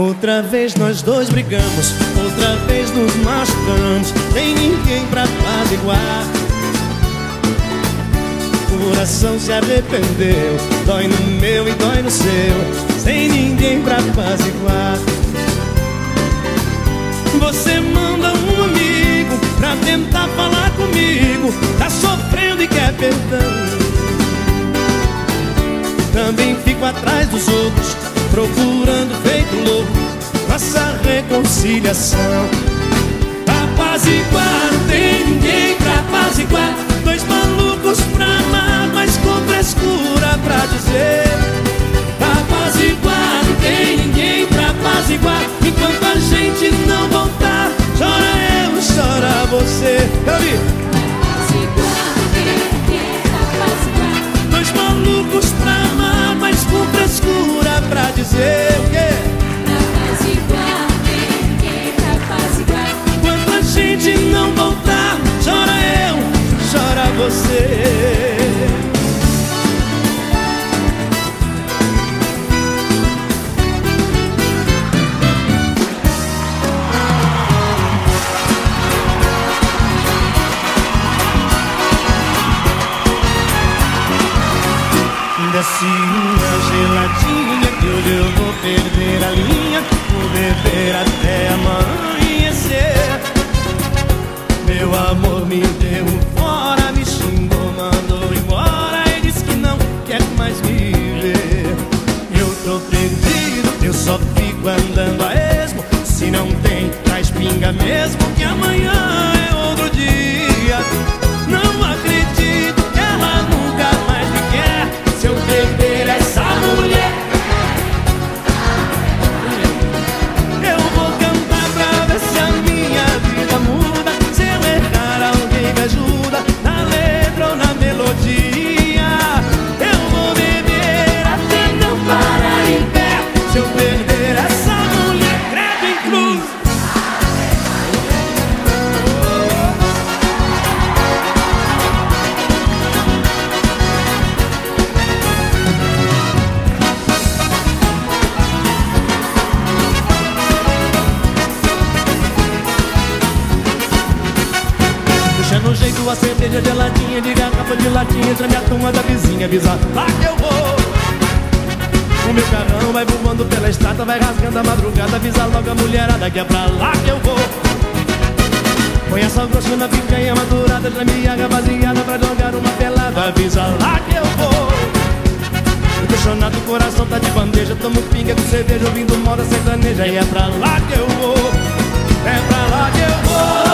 Outra vez nós dois brigamos, outra vez nos machucamos. Tem ninguém pra apaziguar. O coração se arrependeu, dói no meu e dói no seu. Sem ninguém pra apaziguar. Você manda um amigo pra tentar falar comigo. Tá sofrendo e quer perdão. Também fico atrás dos outros procurando feito louco nossa reconciliação. Uma geladinha que hoje eu vou perder a linha Vou beber até Puxa no jeito a cerveja geladinha De garrafa de latinha Entra minha turma da vizinha Avisa lá que eu vou o meu carrão vai voando pela estrada, vai rasgando a madrugada. Avisa logo a mulherada que é pra lá que eu vou. Põe essa grossa na picanha madurada, já me água baseada pra jogar uma pelada. Avisa lá que eu vou. Apaixonado, o coração tá de bandeja. Tomo pinga com cerveja, ouvindo moda sertaneja. E é pra lá que eu vou. É pra lá que eu vou.